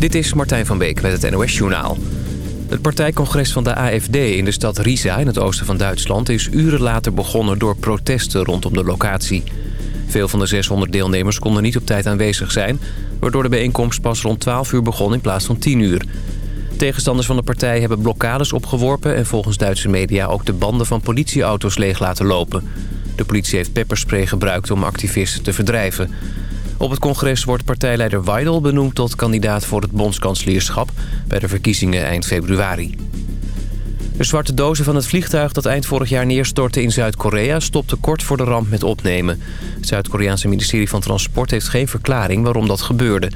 Dit is Martijn van Beek met het NOS Journaal. Het partijcongres van de AFD in de stad Riesa in het oosten van Duitsland... is uren later begonnen door protesten rondom de locatie. Veel van de 600 deelnemers konden niet op tijd aanwezig zijn... waardoor de bijeenkomst pas rond 12 uur begon in plaats van 10 uur. Tegenstanders van de partij hebben blokkades opgeworpen... en volgens Duitse media ook de banden van politieauto's leeg laten lopen. De politie heeft pepperspray gebruikt om activisten te verdrijven... Op het congres wordt partijleider Weidel benoemd tot kandidaat voor het bondskanslierschap... bij de verkiezingen eind februari. De zwarte dozen van het vliegtuig dat eind vorig jaar neerstortte in Zuid-Korea... stopte kort voor de ramp met opnemen. Het Zuid-Koreaanse ministerie van Transport heeft geen verklaring waarom dat gebeurde.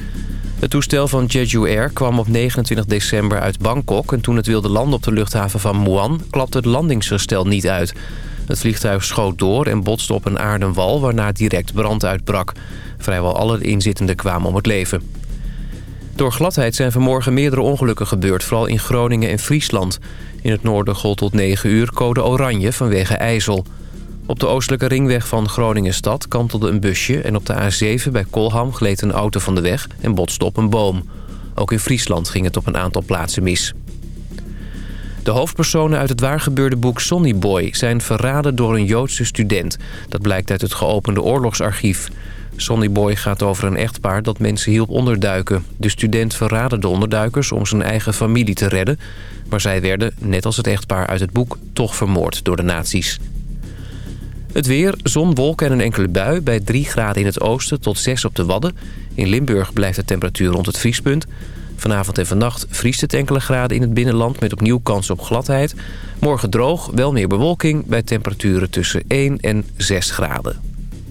Het toestel van Jeju Air kwam op 29 december uit Bangkok... en toen het wilde landen op de luchthaven van Muan klapte het landingsgestel niet uit... Het vliegtuig schoot door en botste op een aarden wal waarna direct brand uitbrak. Vrijwel alle inzittenden kwamen om het leven. Door gladheid zijn vanmorgen meerdere ongelukken gebeurd, vooral in Groningen en Friesland. In het noorden gold tot 9 uur code oranje vanwege ijzel. Op de oostelijke ringweg van Groningen-stad kantelde een busje... en op de A7 bij Kolham gleed een auto van de weg en botste op een boom. Ook in Friesland ging het op een aantal plaatsen mis. De hoofdpersonen uit het waargebeurde boek Sonny Boy... zijn verraden door een Joodse student. Dat blijkt uit het geopende oorlogsarchief. Sonny Boy gaat over een echtpaar dat mensen hielp onderduiken. De student verraadde de onderduikers om zijn eigen familie te redden... maar zij werden, net als het echtpaar uit het boek, toch vermoord door de nazi's. Het weer, zon, wolken en een enkele bui bij 3 graden in het oosten tot 6 op de Wadden. In Limburg blijft de temperatuur rond het vriespunt. Vanavond en vannacht vriest het enkele graden in het binnenland met opnieuw kans op gladheid. Morgen droog, wel meer bewolking bij temperaturen tussen 1 en 6 graden.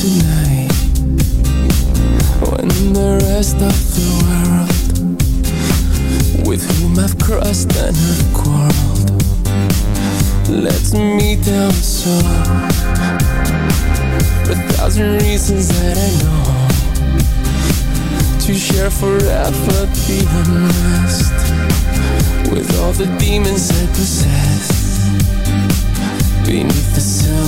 Tonight. When the rest of the world with whom I've crossed and have quarreled lets me down so. A thousand reasons that I know to share forever the unrest with all the demons I possess beneath the silver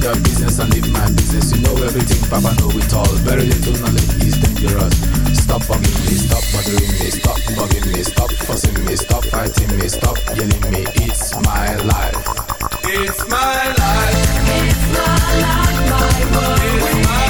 mind your business and leave my business. You know everything, Papa know it all. Very little knowledge is dangerous. Stop bugging me, stop bothering me, stop bugging me, stop fussing me, stop fighting me, stop yelling me. It's my life. It's my life. It's my life, my world. It's my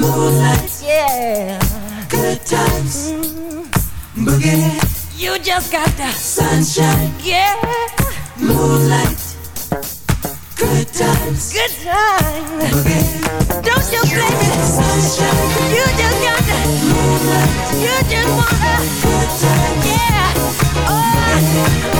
Moonlight, yeah. Good times, Mm. boogie. You just got the sunshine, yeah. Moonlight, good times, good times, boogie. Don't you blame it, sunshine. You just got the moonlight. You just wanna good times, yeah. Oh. Boogie.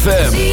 ZFM.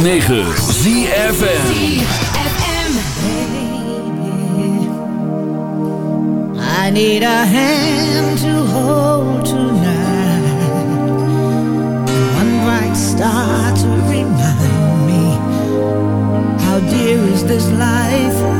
106.9 ZFM I need a hand to hold tonight. One bright star to remind me How dear is this life?